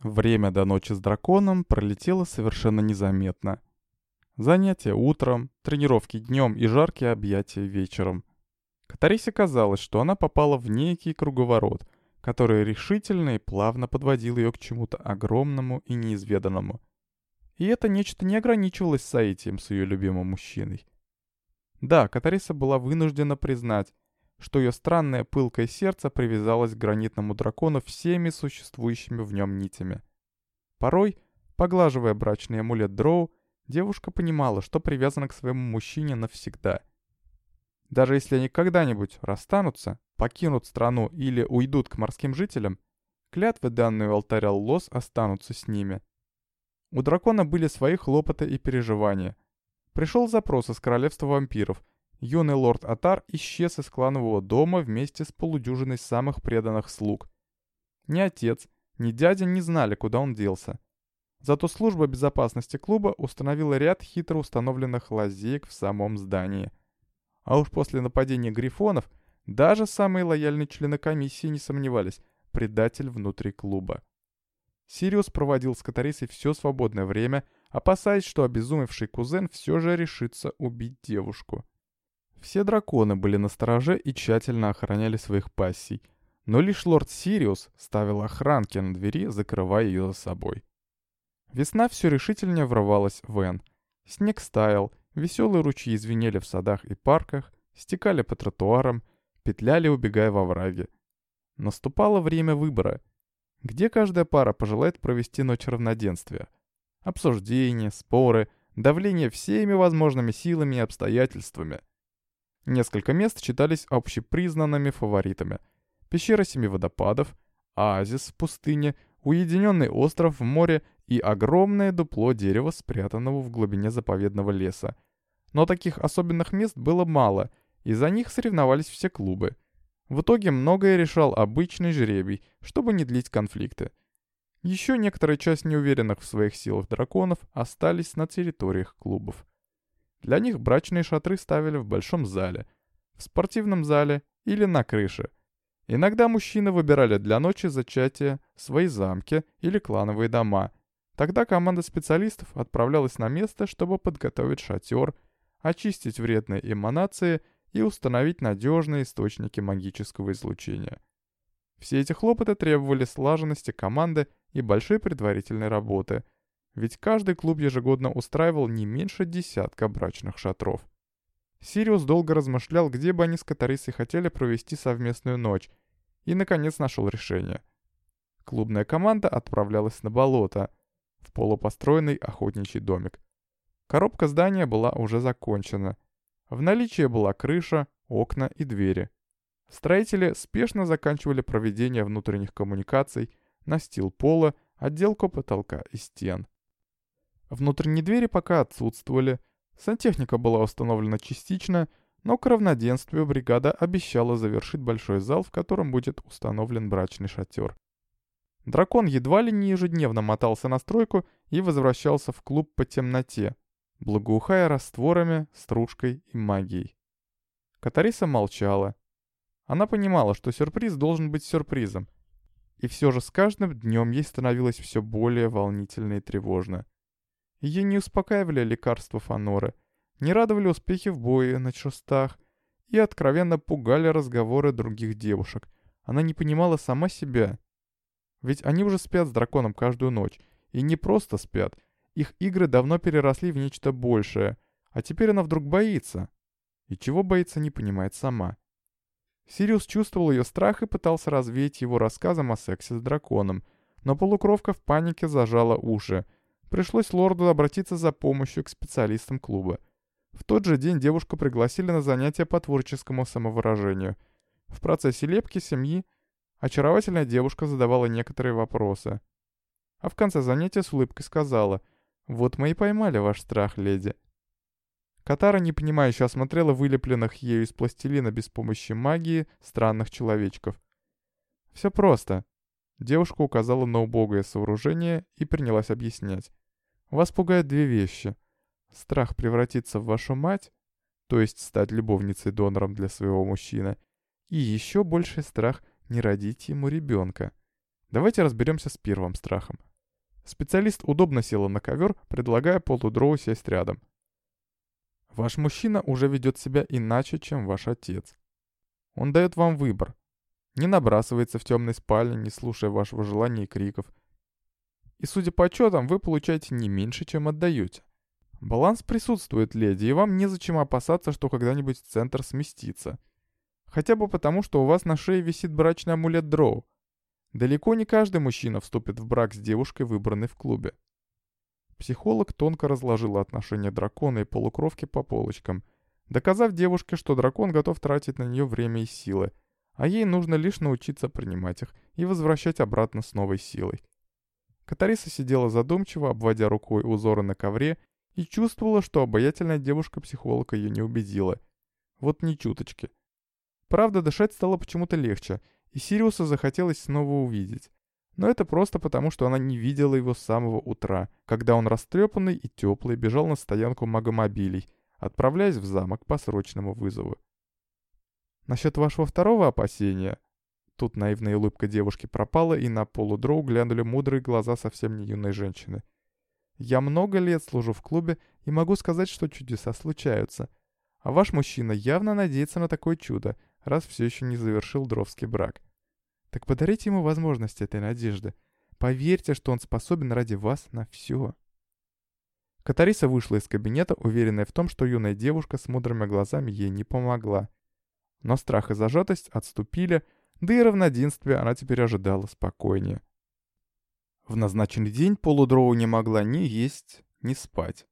Время до ночи с драконом пролетело совершенно незаметно. Занятия утром, тренировки днем и жаркие объятия вечером. Катарисе казалось, что она попала в некий круговорот, который решительно и плавно подводил ее к чему-то огромному и неизведанному. И это нечто не ограничивалось соитием с ее любимым мужчиной. Да, Катариса была вынуждена признать, что ее странное пылкое сердце привязалось к гранитному дракону всеми существующими в нем нитями. Порой, поглаживая брачный амулет Дроу, девушка понимала, что привязана к своему мужчине навсегда. Даже если они когда-нибудь расстанутся, покинут страну или уйдут к морским жителям, клятвы, данные у алтаря Лос, останутся с ними. У дракона были свои хлопоты и переживания. Пришел запрос из королевства вампиров, юный лорд Атар исчез из кланового дома вместе с полудюжиной самых преданных слуг. Ни отец, ни дядя не знали, куда он делся. Зато служба безопасности клуба установила ряд хитро установленных лазеек в самом здании. А уж после нападения грифонов даже самые лояльные члены комиссии не сомневались – предатель внутри клуба. Сириус проводил с Катарисой все свободное время, опасаясь, что обезумевший кузен все же решится убить девушку. Все драконы были на стороже и тщательно охраняли своих пассий, но лишь лорд Сириус ставил охранки на двери, закрывая ее за собой. Весна все решительнее врывалась в Эн. Снег стаял, веселые ручьи звенели в садах и парках, стекали по тротуарам, петляли, убегая во враги. Наступало время выбора. Где каждая пара пожелает провести ночь равноденствия? Обсуждения, споры, давление всеми возможными силами и обстоятельствами – Несколько мест считались общепризнанными фаворитами. Пещера Семи Водопадов, оазис в пустыне, уединенный остров в море и огромное дупло дерева, спрятанного в глубине заповедного леса. Но таких особенных мест было мало, и за них соревновались все клубы. В итоге многое решал обычный жребий, чтобы не длить конфликты. Еще некоторая часть неуверенных в своих силах драконов остались на территориях клубов. Для них брачные шатры ставили в большом зале, в спортивном зале или на крыше. Иногда мужчины выбирали для ночи зачатия свои замки или клановые дома. Тогда команда специалистов отправлялась на место, чтобы подготовить шатер, очистить вредные эманации и установить надежные источники магического излучения. Все эти хлопоты требовали слаженности команды и большой предварительной работы – ведь каждый клуб ежегодно устраивал не меньше десятка брачных шатров. Сириус долго размышлял, где бы они с Катарисой хотели провести совместную ночь, и, наконец, нашел решение. Клубная команда отправлялась на болото, в полупостроенный охотничий домик. Коробка здания была уже закончена. В наличии была крыша, окна и двери. Строители спешно заканчивали проведение внутренних коммуникаций, настил пола, отделку потолка и стен. Внутренние двери пока отсутствовали, сантехника была установлена частично, но к равноденствию бригада обещала завершить большой зал, в котором будет установлен брачный шатер. Дракон едва ли не ежедневно мотался на стройку и возвращался в клуб по темноте, благоухая растворами, стружкой и магией. Катариса молчала. Она понимала, что сюрприз должен быть сюрпризом. И все же с каждым днем ей становилось все более волнительно и тревожно. Ее не успокаивали лекарства Фаноры, не радовали успехи в бое на шестах и откровенно пугали разговоры других девушек. Она не понимала сама себя. Ведь они уже спят с драконом каждую ночь. И не просто спят. Их игры давно переросли в нечто большее. А теперь она вдруг боится. И чего боится, не понимает сама. Сириус чувствовал ее страх и пытался развеять его рассказом о сексе с драконом. Но полукровка в панике зажала уши — Пришлось лорду обратиться за помощью к специалистам клуба. В тот же день девушку пригласили на занятия по творческому самовыражению. В процессе лепки семьи очаровательная девушка задавала некоторые вопросы. А в конце занятия с улыбкой сказала «Вот мы и поймали ваш страх, леди». Катара непонимающе осмотрела вылепленных ею из пластилина без помощи магии странных человечков. «Все просто». Девушка указала на убогое сооружение и принялась объяснять. Вас пугают две вещи. Страх превратиться в вашу мать, то есть стать любовницей-донором для своего мужчины, и еще больший страх не родить ему ребенка. Давайте разберемся с первым страхом. Специалист удобно села на ковер, предлагая полудроу сесть рядом. Ваш мужчина уже ведет себя иначе, чем ваш отец. Он дает вам выбор. Не набрасывается в темной спальне, не слушая вашего желания и криков. И судя по отчетам, вы получаете не меньше, чем отдаете. Баланс присутствует, леди, и вам незачем опасаться, что когда-нибудь центр сместится. Хотя бы потому, что у вас на шее висит брачный амулет Дроу. Далеко не каждый мужчина вступит в брак с девушкой, выбранной в клубе. Психолог тонко разложила отношения дракона и полукровки по полочкам, доказав девушке, что дракон готов тратить на нее время и силы, а ей нужно лишь научиться принимать их и возвращать обратно с новой силой. Катариса сидела задумчиво, обводя рукой узоры на ковре, и чувствовала, что обаятельная девушка-психолог ее не убедила. Вот ни чуточки. Правда, дышать стало почему-то легче, и Сириуса захотелось снова увидеть. Но это просто потому, что она не видела его с самого утра, когда он растрепанный и теплый бежал на стоянку магомобилей, отправляясь в замок по срочному вызову. Насчет вашего второго опасения... Тут наивная улыбка девушки пропала, и на полудроу глянули мудрые глаза совсем не юной женщины. Я много лет служу в клубе и могу сказать, что чудеса случаются. А ваш мужчина явно надеется на такое чудо, раз все еще не завершил дровский брак. Так подарите ему возможность этой надежды. Поверьте, что он способен ради вас на все. Катариса вышла из кабинета, уверенная в том, что юная девушка с мудрыми глазами ей не помогла. Но страх и зажатость отступили, да и равноденствие она теперь ожидала спокойнее. В назначенный день полудроу не могла ни есть, ни спать.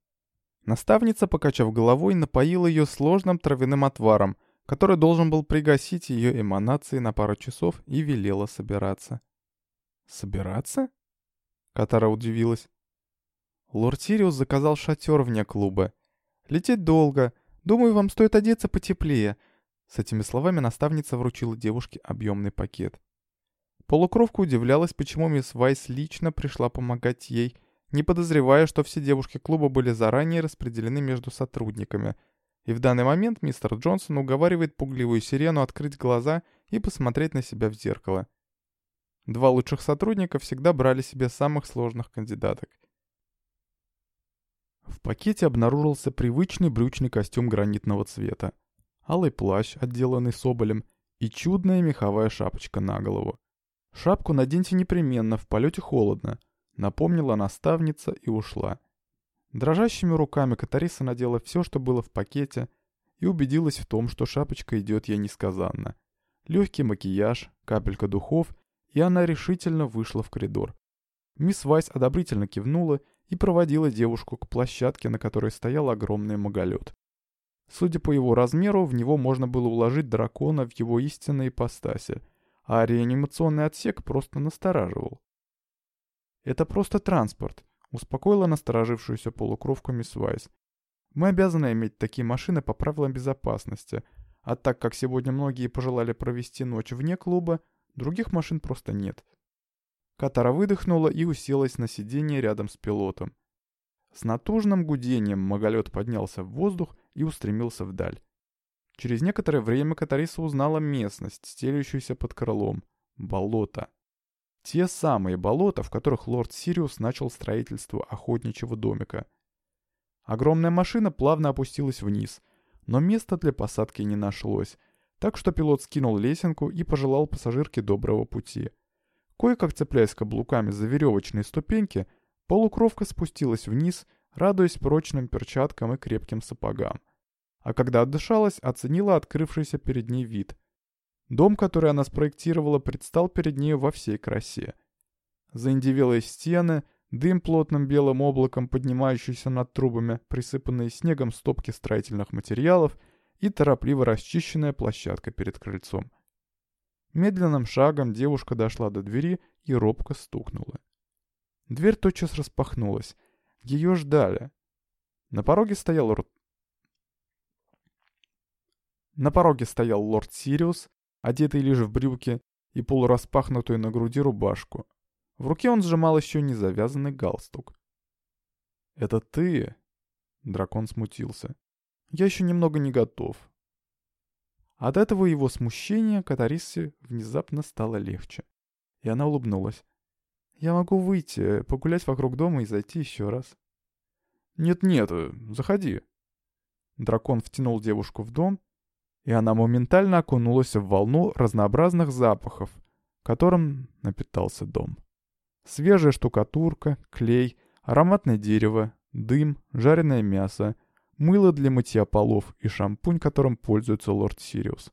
Наставница, покачав головой, напоила ее сложным травяным отваром — который должен был пригасить ее эманации на пару часов и велела собираться. «Собираться?» Катара удивилась. «Лорд Сириус заказал шатер вне клуба. Лететь долго. Думаю, вам стоит одеться потеплее». С этими словами наставница вручила девушке объемный пакет. Полукровка удивлялась, почему мисс Вайс лично пришла помогать ей, не подозревая, что все девушки клуба были заранее распределены между сотрудниками — и в данный момент мистер Джонсон уговаривает пугливую сирену открыть глаза и посмотреть на себя в зеркало. Два лучших сотрудника всегда брали себе самых сложных кандидаток. В пакете обнаружился привычный брючный костюм гранитного цвета, алый плащ, отделанный соболем, и чудная меховая шапочка на голову. «Шапку наденьте непременно, в полете холодно», — напомнила наставница и ушла. Дрожащими руками Катариса надела все, что было в пакете, и убедилась в том, что шапочка идет ей несказанно. Легкий макияж, капелька духов, и она решительно вышла в коридор. Мисс Вайс одобрительно кивнула и проводила девушку к площадке, на которой стоял огромный маголет. Судя по его размеру, в него можно было уложить дракона в его истинной ипостаси, а реанимационный отсек просто настораживал. «Это просто транспорт», Успокоила насторожившуюся полукровку мисс Вайс. «Мы обязаны иметь такие машины по правилам безопасности, а так как сегодня многие пожелали провести ночь вне клуба, других машин просто нет». Катара выдохнула и уселась на сиденье рядом с пилотом. С натужным гудением маголет поднялся в воздух и устремился вдаль. Через некоторое время Катариса узнала местность, стелющуюся под крылом. Болото. Те самые болота, в которых лорд Сириус начал строительство охотничьего домика. Огромная машина плавно опустилась вниз, но места для посадки не нашлось, так что пилот скинул лесенку и пожелал пассажирке доброго пути. Кое-как цепляясь каблуками за веревочные ступеньки, полукровка спустилась вниз, радуясь прочным перчаткам и крепким сапогам. А когда отдышалась, оценила открывшийся перед ней вид — Дом, который она спроектировала, предстал перед ней во всей красе. Заиндивелые стены, дым плотным белым облаком, поднимающийся над трубами, присыпанные снегом стопки строительных материалов и торопливо расчищенная площадка перед крыльцом. Медленным шагом девушка дошла до двери и робко стукнула. Дверь тотчас распахнулась. Ее ждали. На пороге стоял лорд... На пороге стоял лорд Сириус, одетый лишь в брюки и полураспахнутую на груди рубашку. В руке он сжимал еще не завязанный галстук. «Это ты?» Дракон смутился. «Я еще немного не готов». От этого его смущения Катарисе внезапно стало легче. И она улыбнулась. Я могу выйти, погулять вокруг дома и зайти еще раз. Нет-нет, заходи. Дракон втянул девушку в дом, и она моментально окунулась в волну разнообразных запахов, которым напитался дом. Свежая штукатурка, клей, ароматное дерево, дым, жареное мясо, мыло для мытья полов и шампунь, которым пользуется лорд Сириус.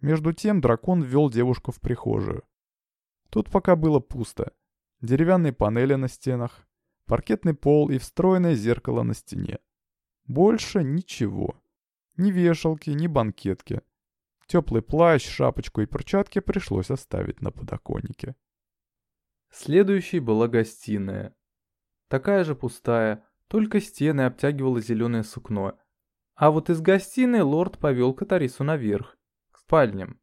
Между тем дракон ввел девушку в прихожую. Тут пока было пусто. Деревянные панели на стенах, паркетный пол и встроенное зеркало на стене. Больше ничего. Ни вешалки, ни банкетки. Теплый плащ, шапочку и перчатки пришлось оставить на подоконнике. Следующей была гостиная. Такая же пустая, только стены обтягивало зеленое сукно. А вот из гостиной лорд повел Катарису наверх, к спальням.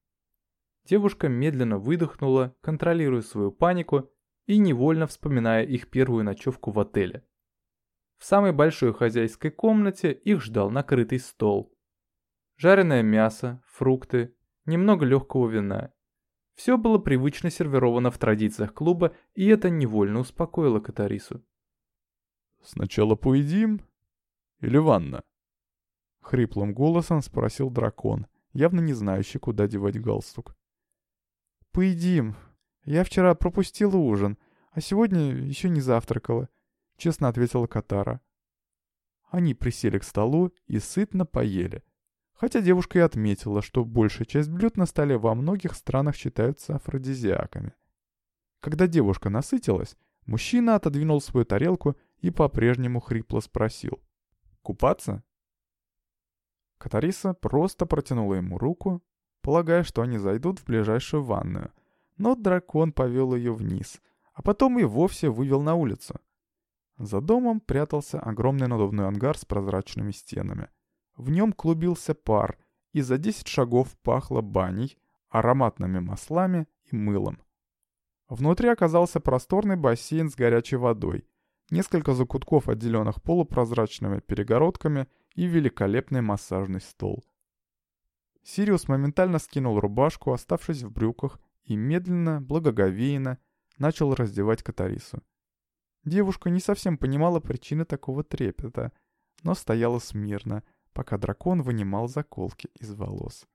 Девушка медленно выдохнула, контролируя свою панику и невольно вспоминая их первую ночевку в отеле. В самой большой хозяйской комнате их ждал накрытый стол. Жареное мясо, фрукты, немного легкого вина. Все было привычно сервировано в традициях клуба, и это невольно успокоило Катарису. «Сначала поедим? Или ванна?» Хриплым голосом спросил дракон, явно не знающий, куда девать галстук. «Поедим. Я вчера пропустила ужин, а сегодня еще не завтракала честно ответила Катара. Они присели к столу и сытно поели. Хотя девушка и отметила, что большая часть блюд на столе во многих странах считаются афродизиаками. Когда девушка насытилась, мужчина отодвинул свою тарелку и по-прежнему хрипло спросил. «Купаться?» Катариса просто протянула ему руку, полагая, что они зайдут в ближайшую ванную, но дракон повел ее вниз, а потом и вовсе вывел на улицу. За домом прятался огромный надувной ангар с прозрачными стенами. В нем клубился пар, и за 10 шагов пахло баней, ароматными маслами и мылом. Внутри оказался просторный бассейн с горячей водой, несколько закутков, отделенных полупрозрачными перегородками и великолепный массажный стол. Сириус моментально скинул рубашку, оставшись в брюках, и медленно, благоговейно начал раздевать Катарису. Девушка не совсем понимала причины такого трепета, но стояла смирно, пока дракон вынимал заколки из волос.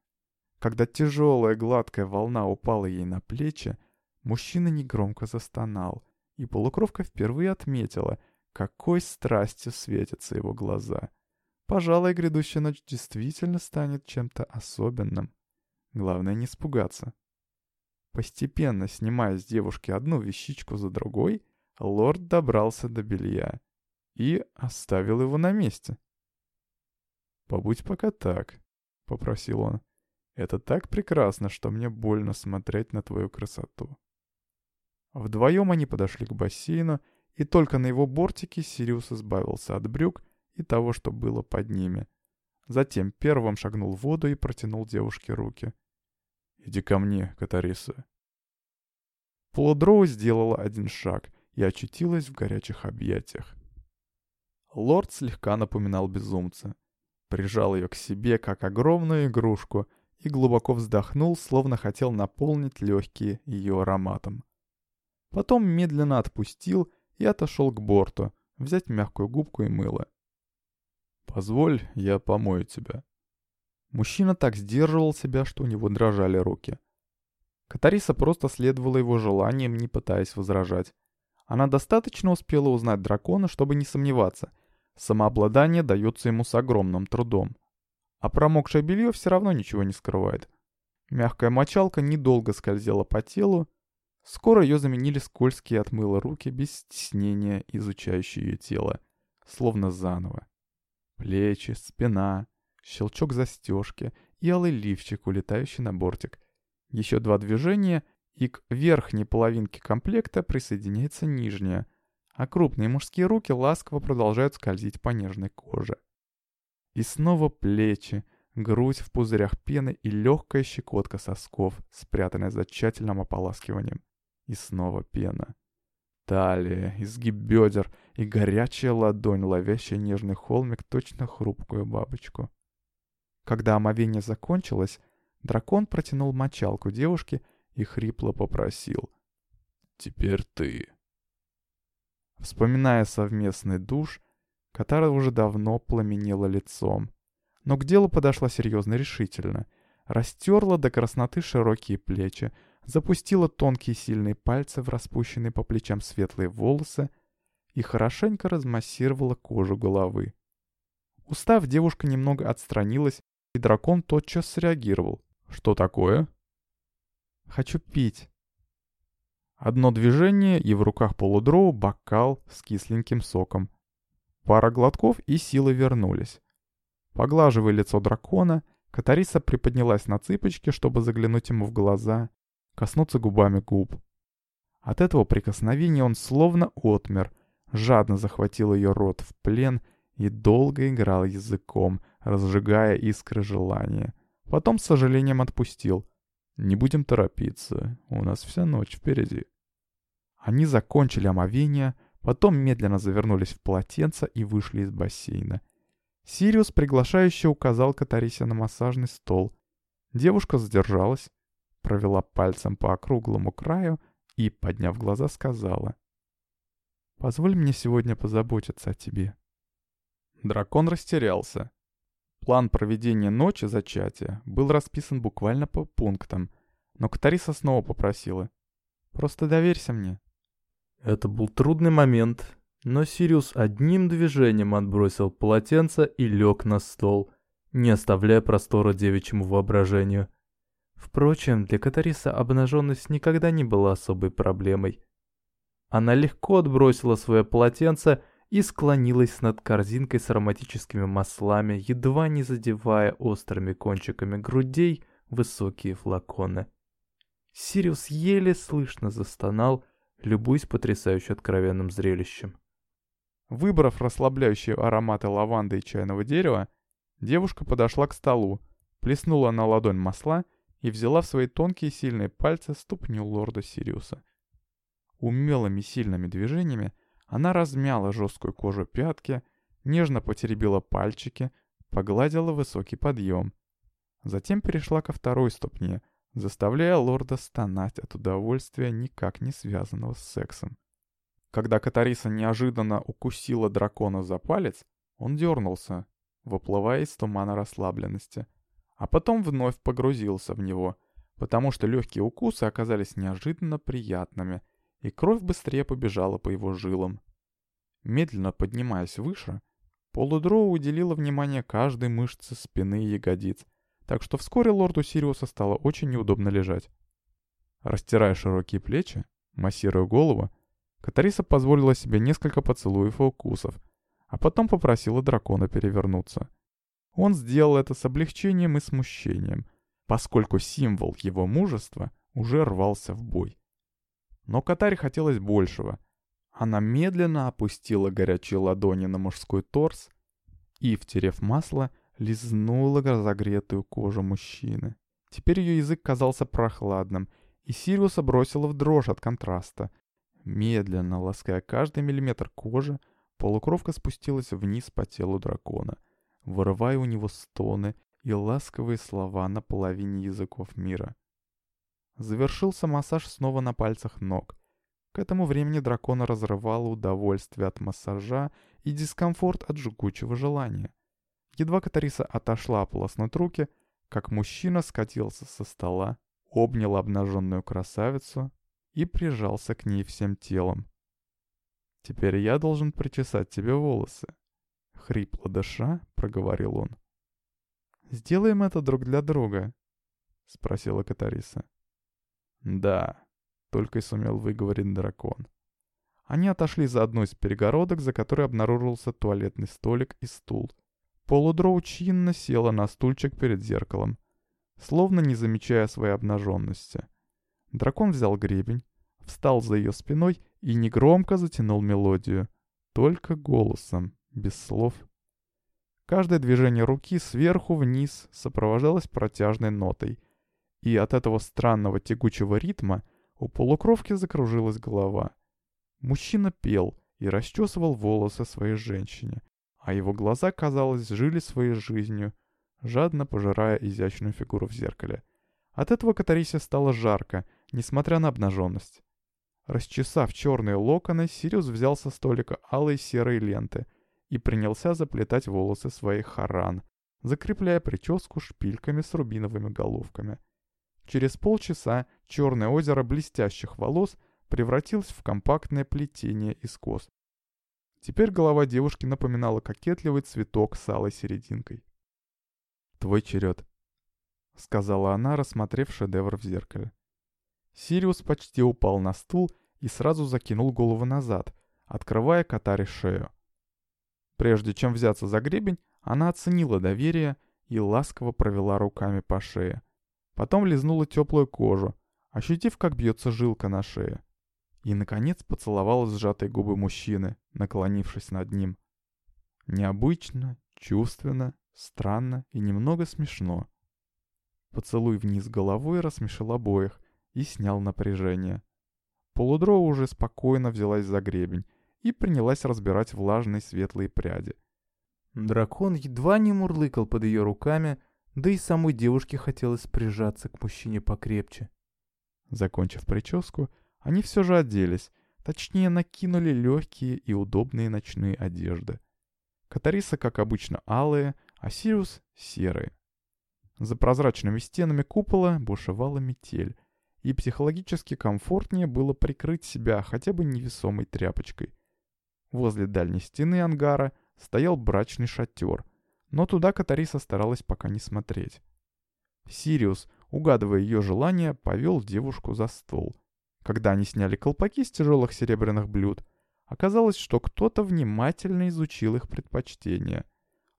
Когда тяжелая гладкая волна упала ей на плечи, мужчина негромко застонал, и полукровка впервые отметила, какой страстью светятся его глаза. Пожалуй, грядущая ночь действительно станет чем-то особенным. Главное не испугаться. Постепенно снимая с девушки одну вещичку за другой, лорд добрался до белья и оставил его на месте. «Побудь пока так», — попросил он. «Это так прекрасно, что мне больно смотреть на твою красоту». Вдвоем они подошли к бассейну, и только на его бортике Сириус избавился от брюк и того, что было под ними. Затем первым шагнул в воду и протянул девушке руки. «Иди ко мне, Катариса». Полудроу сделала один шаг, и очутилась в горячих объятиях. Лорд слегка напоминал безумца. Прижал ее к себе, как огромную игрушку, и глубоко вздохнул, словно хотел наполнить легкие ее ароматом. Потом медленно отпустил и отошел к борту, взять мягкую губку и мыло. «Позволь, я помою тебя». Мужчина так сдерживал себя, что у него дрожали руки. Катариса просто следовала его желаниям, не пытаясь возражать. Она достаточно успела узнать дракона, чтобы не сомневаться. Самообладание дается ему с огромным трудом. А промокшее белье все равно ничего не скрывает. Мягкая мочалка недолго скользила по телу. Скоро ее заменили скользкие от мыла руки, без стеснения изучающие ее тело. Словно заново. Плечи, спина, щелчок застежки и алый лифчик, улетающий на бортик. Еще два движения — и к верхней половинке комплекта присоединяется нижняя, а крупные мужские руки ласково продолжают скользить по нежной коже. И снова плечи, грудь в пузырях пены и легкая щекотка сосков, спрятанная за тщательным ополаскиванием. И снова пена. Талия, изгиб бедер и горячая ладонь, ловящая нежный холмик, точно хрупкую бабочку. Когда омовение закончилось, дракон протянул мочалку девушке и хрипло попросил. Теперь ты. Вспоминая совместный душ, Катара уже давно пламенела лицом. Но к делу подошла серьезно решительно. Растерла до красноты широкие плечи, запустила тонкие сильные пальцы в распущенные по плечам светлые волосы и хорошенько размассировала кожу головы. Устав, девушка немного отстранилась, и дракон тотчас среагировал. «Что такое?» «Хочу пить». Одно движение, и в руках полудроу бокал с кисленьким соком. Пара глотков, и силы вернулись. Поглаживая лицо дракона, Катариса приподнялась на цыпочки, чтобы заглянуть ему в глаза, коснуться губами губ. От этого прикосновения он словно отмер, жадно захватил ее рот в плен и долго играл языком, разжигая искры желания. Потом с сожалением отпустил. «Не будем торопиться, у нас вся ночь впереди». Они закончили омовение, потом медленно завернулись в полотенце и вышли из бассейна. Сириус приглашающе указал Катарисе на массажный стол. Девушка задержалась, провела пальцем по округлому краю и, подняв глаза, сказала. «Позволь мне сегодня позаботиться о тебе». Дракон растерялся. План проведения ночи зачатия был расписан буквально по пунктам, но Катариса снова попросила. «Просто доверься мне». Это был трудный момент, но Сириус одним движением отбросил полотенце и лег на стол, не оставляя простора девичьему воображению. Впрочем, для Катариса обнаженность никогда не была особой проблемой. Она легко отбросила свое полотенце и склонилась над корзинкой с ароматическими маслами, едва не задевая острыми кончиками грудей высокие флаконы. Сириус еле слышно застонал, любуясь потрясающе откровенным зрелищем. Выбрав расслабляющие ароматы лаванды и чайного дерева, девушка подошла к столу, плеснула на ладонь масла и взяла в свои тонкие сильные пальцы ступню лорда Сириуса. Умелыми сильными движениями она размяла жесткую кожу пятки, нежно потеребила пальчики, погладила высокий подъем. Затем перешла ко второй ступне, заставляя лорда стонать от удовольствия, никак не связанного с сексом. Когда Катариса неожиданно укусила дракона за палец, он дернулся, выплывая из тумана расслабленности, а потом вновь погрузился в него, потому что легкие укусы оказались неожиданно приятными, и кровь быстрее побежала по его жилам. Медленно поднимаясь выше, Полудроу уделила внимание каждой мышце спины и ягодиц, так что вскоре лорду Сириуса стало очень неудобно лежать. Растирая широкие плечи, массируя голову, Катариса позволила себе несколько поцелуев и укусов, а потом попросила дракона перевернуться. Он сделал это с облегчением и смущением, поскольку символ его мужества уже рвался в бой. Но Катаре хотелось большего. Она медленно опустила горячие ладони на мужской торс и, втерев масло, лизнула разогретую кожу мужчины. Теперь ее язык казался прохладным, и Сириуса бросила в дрожь от контраста. Медленно, лаская каждый миллиметр кожи, полукровка спустилась вниз по телу дракона, вырывая у него стоны и ласковые слова на половине языков мира. Завершился массаж снова на пальцах ног. К этому времени дракона разрывало удовольствие от массажа и дискомфорт от жгучего желания. Едва Катариса отошла ополоснуть руки, как мужчина скатился со стола, обнял обнаженную красавицу и прижался к ней всем телом. «Теперь я должен причесать тебе волосы», — хрипло дыша проговорил он. «Сделаем это друг для друга?» — спросила Катариса. «Да», — только и сумел выговорить дракон. Они отошли за одну из перегородок, за которой обнаружился туалетный столик и стул. Полудроу чинно села на стульчик перед зеркалом, словно не замечая своей обнаженности. Дракон взял гребень, встал за ее спиной и негромко затянул мелодию. Только голосом, без слов. Каждое движение руки сверху вниз сопровождалось протяжной нотой. И от этого странного тягучего ритма у полукровки закружилась голова. Мужчина пел и расчесывал волосы своей женщине, а его глаза, казалось, жили своей жизнью, жадно пожирая изящную фигуру в зеркале. От этого Катарисе стало жарко, несмотря на обнаженность. Расчесав черные локоны, Сириус взял со столика алые серые ленты и принялся заплетать волосы своих харан, закрепляя прическу шпильками с рубиновыми головками. Через полчаса черное озеро блестящих волос превратилось в компактное плетение из кос. Теперь голова девушки напоминала кокетливый цветок с алой серединкой. «Твой черед», — сказала она, рассмотрев шедевр в зеркале. Сириус почти упал на стул и сразу закинул голову назад, открывая Катаре шею. Прежде чем взяться за гребень, она оценила доверие и ласково провела руками по шее. Потом лизнула теплую кожу, ощутив, как бьется жилка на шее. И, наконец, поцеловала сжатые губы мужчины, наклонившись над ним. Необычно, чувственно, странно и немного смешно. Поцелуй вниз головой рассмешил обоих, и снял напряжение. Полудро уже спокойно взялась за гребень и принялась разбирать влажные светлые пряди. Дракон едва не мурлыкал под ее руками, да и самой девушке хотелось прижаться к мужчине покрепче. Закончив прическу, они все же оделись, точнее накинули легкие и удобные ночные одежды. Катариса, как обычно, алые, а Сириус — серые. За прозрачными стенами купола бушевала метель, и психологически комфортнее было прикрыть себя хотя бы невесомой тряпочкой. Возле дальней стены ангара стоял брачный шатер, но туда Катариса старалась пока не смотреть. Сириус, угадывая ее желание, повел девушку за стол. Когда они сняли колпаки с тяжелых серебряных блюд, оказалось, что кто-то внимательно изучил их предпочтения.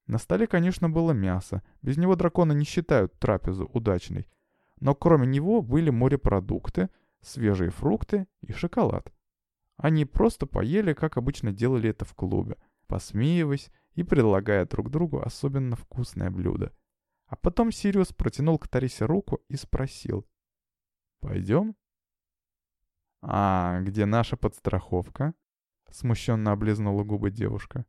На столе, конечно, было мясо, без него драконы не считают трапезу удачной, но кроме него были морепродукты, свежие фрукты и шоколад. Они просто поели, как обычно делали это в клубе, посмеиваясь и предлагая друг другу особенно вкусное блюдо. А потом Сириус протянул к Тарисе руку и спросил. «Пойдем?» «А где наша подстраховка?» Смущенно облизнула губы девушка.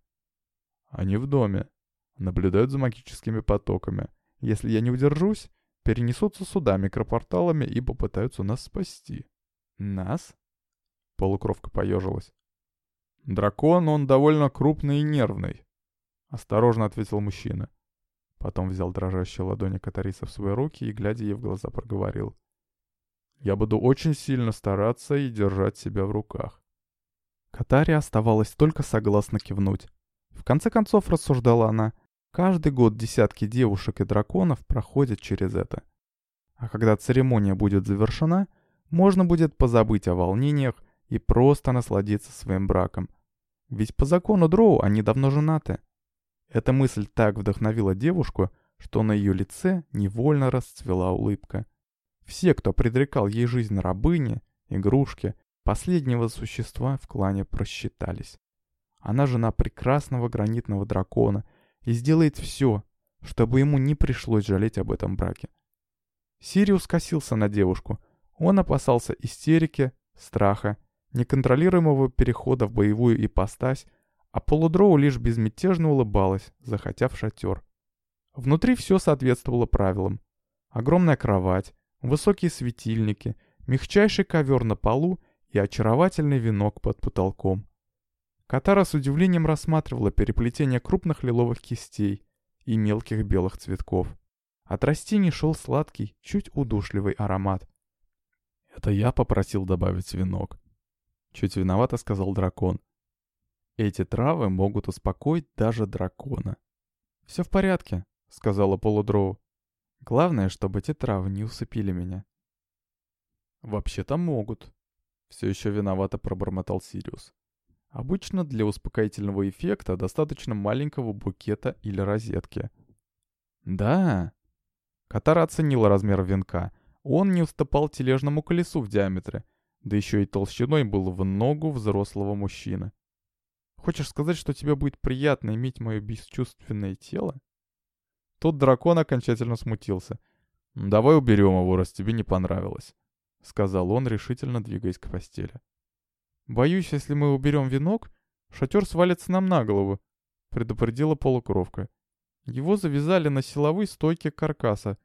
«Они в доме. Наблюдают за магическими потоками. Если я не удержусь, перенесутся сюда микропорталами и попытаются нас спасти. Нас? Полукровка поежилась. Дракон, он довольно крупный и нервный. Осторожно ответил мужчина. Потом взял дрожащие ладони Катариса в свои руки и, глядя ей в глаза, проговорил. «Я буду очень сильно стараться и держать себя в руках». Катаре оставалось только согласно кивнуть. В конце концов, рассуждала она, Каждый год десятки девушек и драконов проходят через это. А когда церемония будет завершена, можно будет позабыть о волнениях и просто насладиться своим браком. Ведь по закону Дроу они давно женаты. Эта мысль так вдохновила девушку, что на ее лице невольно расцвела улыбка. Все, кто предрекал ей жизнь рабыни, игрушки, последнего существа в клане просчитались. Она жена прекрасного гранитного дракона — и сделает все, чтобы ему не пришлось жалеть об этом браке. Сириус косился на девушку. Он опасался истерики, страха, неконтролируемого перехода в боевую ипостась, а полудроу лишь безмятежно улыбалась, захотя в шатер. Внутри все соответствовало правилам. Огромная кровать, высокие светильники, мягчайший ковер на полу и очаровательный венок под потолком. Катара с удивлением рассматривала переплетение крупных лиловых кистей и мелких белых цветков. От растений шел сладкий, чуть удушливый аромат. «Это я попросил добавить венок», — чуть виновато сказал дракон. «Эти травы могут успокоить даже дракона». «Все в порядке», — сказала полудроу. «Главное, чтобы эти травы не усыпили меня». «Вообще-то могут», — все еще виновато пробормотал Сириус. Обычно для успокоительного эффекта достаточно маленького букета или розетки. Да. Катара оценила размер венка. Он не уступал тележному колесу в диаметре, да еще и толщиной был в ногу взрослого мужчины. Хочешь сказать, что тебе будет приятно иметь мое бесчувственное тело? Тот дракон окончательно смутился. «Давай уберем его, раз тебе не понравилось», — сказал он, решительно двигаясь к постели. «Боюсь, если мы уберем венок, шатер свалится нам на голову», — предупредила полукровка. «Его завязали на силовой стойке каркаса.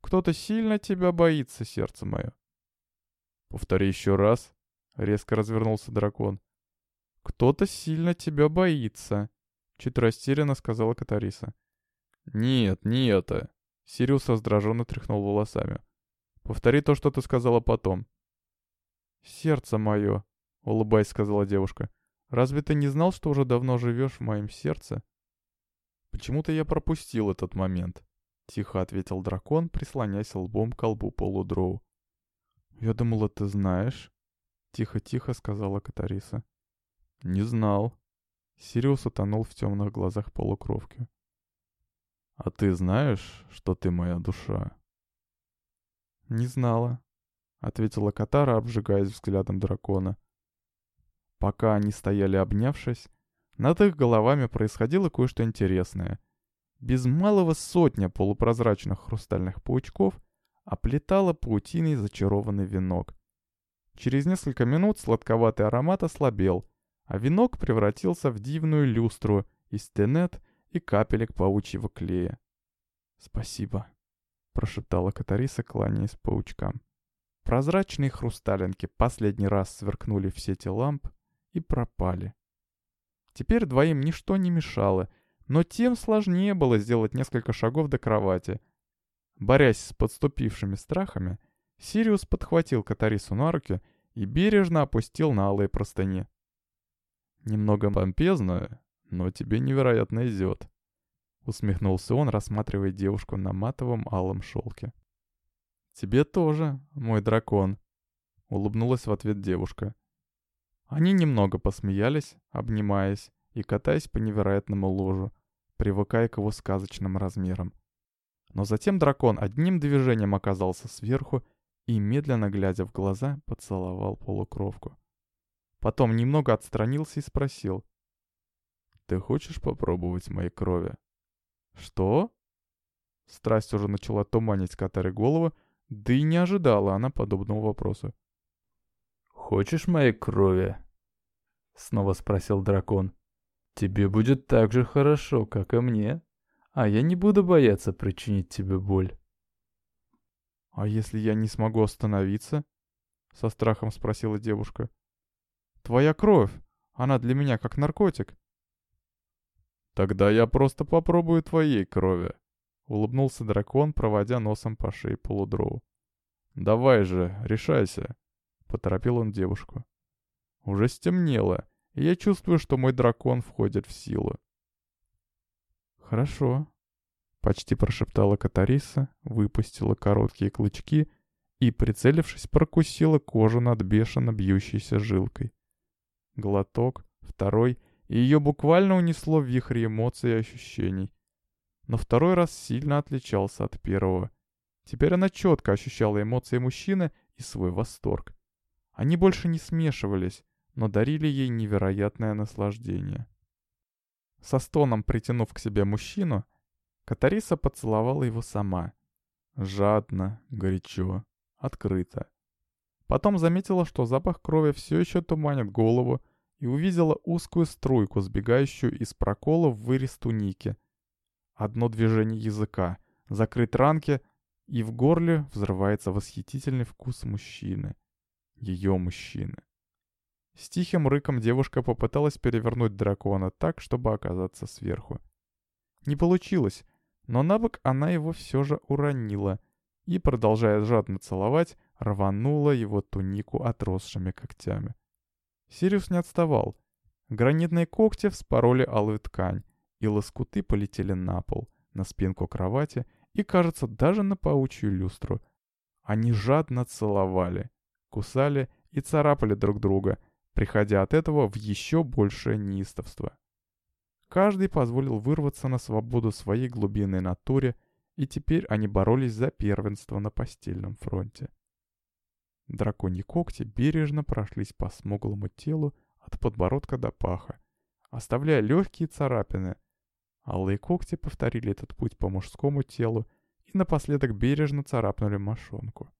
Кто-то сильно тебя боится, сердце мое». «Повтори еще раз», — Резко развернулся дракон. «Кто-то сильно тебя боится», — чуть растерянно сказала Катариса. «Нет, не это». Сириус раздраженно тряхнул волосами. «Повтори то, что ты сказала потом». «Сердце мое», — улыбаясь, сказала девушка. «Разве ты не знал, что уже давно живешь в моем сердце?» «Почему-то я пропустил этот момент», — тихо ответил дракон, прислоняясь лбом к колбу полудроу. «Я думала, ты знаешь», — тихо-тихо сказала Катариса. «Не знал». Сириус утонул в темных глазах полукровки. «А ты знаешь, что ты моя душа?» «Не знала», — ответила Катара, обжигаясь взглядом дракона. Пока они стояли обнявшись, над их головами происходило кое-что интересное. Без малого сотня полупрозрачных хрустальных паучков оплетала паутиной зачарованный венок. Через несколько минут сладковатый аромат ослабел, а венок превратился в дивную люстру из тенет и капелек паучьего клея. «Спасибо», — прошептала Катариса, кланяясь паучкам. Прозрачные хрусталинки последний раз сверкнули в сети ламп и пропали. Теперь двоим ничто не мешало, но тем сложнее было сделать несколько шагов до кровати. Борясь с подступившими страхами, Сириус подхватил Катарису на руки и бережно опустил на алые простыни. «Немного помпезно, но тебе невероятно идет», — усмехнулся он, рассматривая девушку на матовом алом шелке. «Тебе тоже, мой дракон», — улыбнулась в ответ девушка. Они немного посмеялись, обнимаясь и катаясь по невероятному ложу, привыкая к его сказочным размерам. Но затем дракон одним движением оказался сверху и, медленно глядя в глаза, поцеловал полукровку. Потом немного отстранился и спросил. «Ты хочешь попробовать моей крови?» «Что?» Страсть уже начала туманить Катаре голову, да и не ожидала она подобного вопроса. «Хочешь моей крови?» Снова спросил дракон. «Тебе будет так же хорошо, как и мне, а я не буду бояться причинить тебе боль». «А если я не смогу остановиться?» Со страхом спросила девушка. «Твоя кровь, она для меня как наркотик». «Тогда я просто попробую твоей крови», — улыбнулся дракон, проводя носом по шее полудрову. «Давай же, решайся. — поторопил он девушку. «Уже стемнело, и я чувствую, что мой дракон входит в силу». «Хорошо», — почти прошептала Катариса, выпустила короткие клычки и, прицелившись, прокусила кожу над бешено бьющейся жилкой. Глоток, второй, и ее буквально унесло в вихре эмоций и ощущений. Но второй раз сильно отличался от первого. Теперь она четко ощущала эмоции мужчины и свой восторг. Они больше не смешивались, но дарили ей невероятное наслаждение. Со стоном притянув к себе мужчину, Катариса поцеловала его сама. Жадно, горячо, открыто. Потом заметила, что запах крови все еще туманит голову, и увидела узкую струйку, сбегающую из прокола в вырез туники. Одно движение языка, закрыть ранки, и в горле взрывается восхитительный вкус мужчины ее мужчины. С тихим рыком девушка попыталась перевернуть дракона так, чтобы оказаться сверху. Не получилось, но на бок она его все же уронила и, продолжая жадно целовать, рванула его тунику отросшими когтями. Сириус не отставал. Гранитные когти вспороли алую ткань, и лоскуты полетели на пол, на спинку кровати и, кажется, даже на паучью люстру. Они жадно целовали, кусали и царапали друг друга, приходя от этого в еще большее неистовство. Каждый позволил вырваться на свободу своей глубинной натуре, и теперь они боролись за первенство на постельном фронте. Драконьи когти бережно прошлись по смуглому телу от подбородка до паха, оставляя легкие царапины. Алые когти повторили этот путь по мужскому телу и напоследок бережно царапнули мошонку.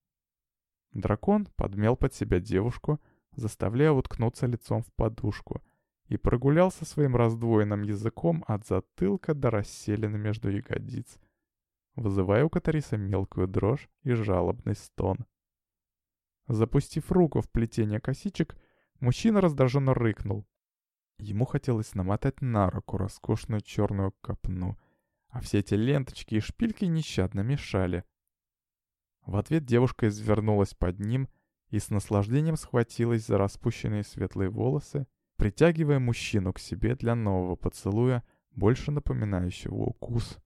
Дракон подмял под себя девушку, заставляя уткнуться лицом в подушку, и прогулялся своим раздвоенным языком от затылка до расселены между ягодиц, вызывая у Катарисы мелкую дрожь и жалобный стон. Запустив руку в плетение косичек, Мужчина раздраженно рыкнул. Ему хотелось намотать на руку роскошную черную копну, а все эти ленточки и шпильки нещадно мешали. В ответ девушка извернулась под ним и с наслаждением схватилась за распущенные светлые волосы, притягивая мужчину к себе для нового поцелуя, больше напоминающего укус.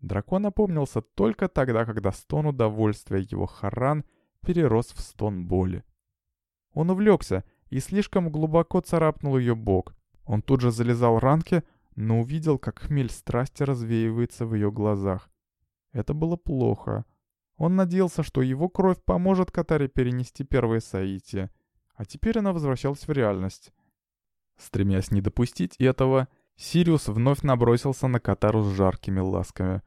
Дракон опомнился только тогда, когда стон удовольствия его харан перерос в стон боли. Он увлекся и слишком глубоко царапнул ее бок. Он тут же залезал ранки, но увидел, как хмель страсти развеивается в ее глазах. Это было плохо. Он надеялся, что его кровь поможет Катаре перенести первое соитие, а теперь она возвращалась в реальность. Стремясь не допустить этого, Сириус вновь набросился на Катару с жаркими ласками.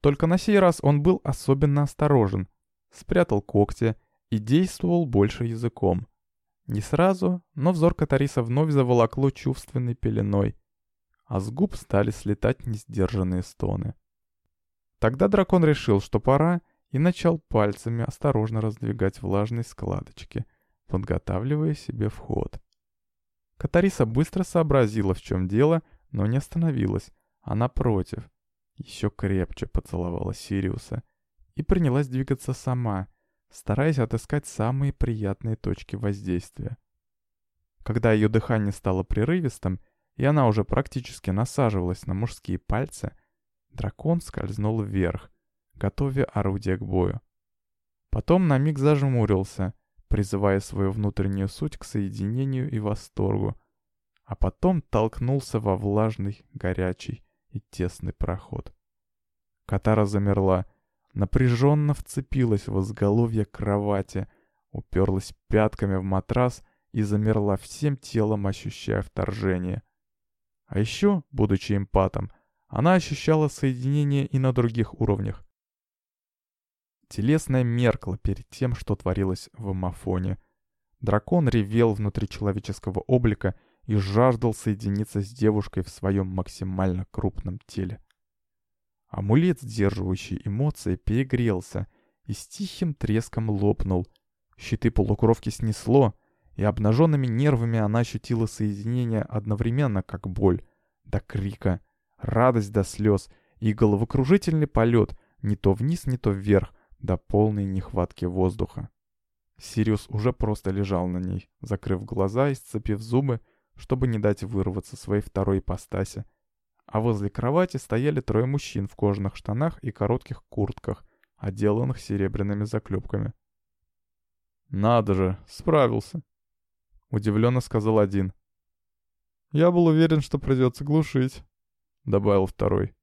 Только на сей раз он был особенно осторожен, спрятал когти и действовал больше языком. Не сразу, но взор Катариса вновь заволокло чувственной пеленой, а с губ стали слетать несдержанные стоны. Тогда дракон решил, что пора, и начал пальцами осторожно раздвигать влажные складочки, подготавливая себе вход. Катариса быстро сообразила, в чем дело, но не остановилась, а напротив, еще крепче поцеловала Сириуса и принялась двигаться сама, стараясь отыскать самые приятные точки воздействия. Когда ее дыхание стало прерывистым, и она уже практически насаживалась на мужские пальцы, дракон скользнул вверх, готовя орудие к бою. Потом на миг зажмурился, призывая свою внутреннюю суть к соединению и восторгу, а потом толкнулся во влажный, горячий и тесный проход. Катара замерла, напряженно вцепилась в изголовье кровати, уперлась пятками в матрас и замерла всем телом, ощущая вторжение. А еще, будучи эмпатом, она ощущала соединение и на других уровнях. Телесная меркла перед тем, что творилось в амофоне. Дракон ревел внутри человеческого облика и жаждал соединиться с девушкой в своем максимально крупном теле. Амулет, сдерживающий эмоции, перегрелся и с тихим треском лопнул. Щиты полукровки снесло, и обнаженными нервами она ощутила соединение одновременно как боль, до крика, радость до слез и головокружительный полет не то вниз, не то вверх, до полной нехватки воздуха. Сириус уже просто лежал на ней, закрыв глаза и сцепив зубы, чтобы не дать вырваться своей второй ипостаси, а возле кровати стояли трое мужчин в кожаных штанах и коротких куртках, отделанных серебряными заклепками. «Надо же, справился!» — удивленно сказал один. «Я был уверен, что придется глушить», — добавил второй.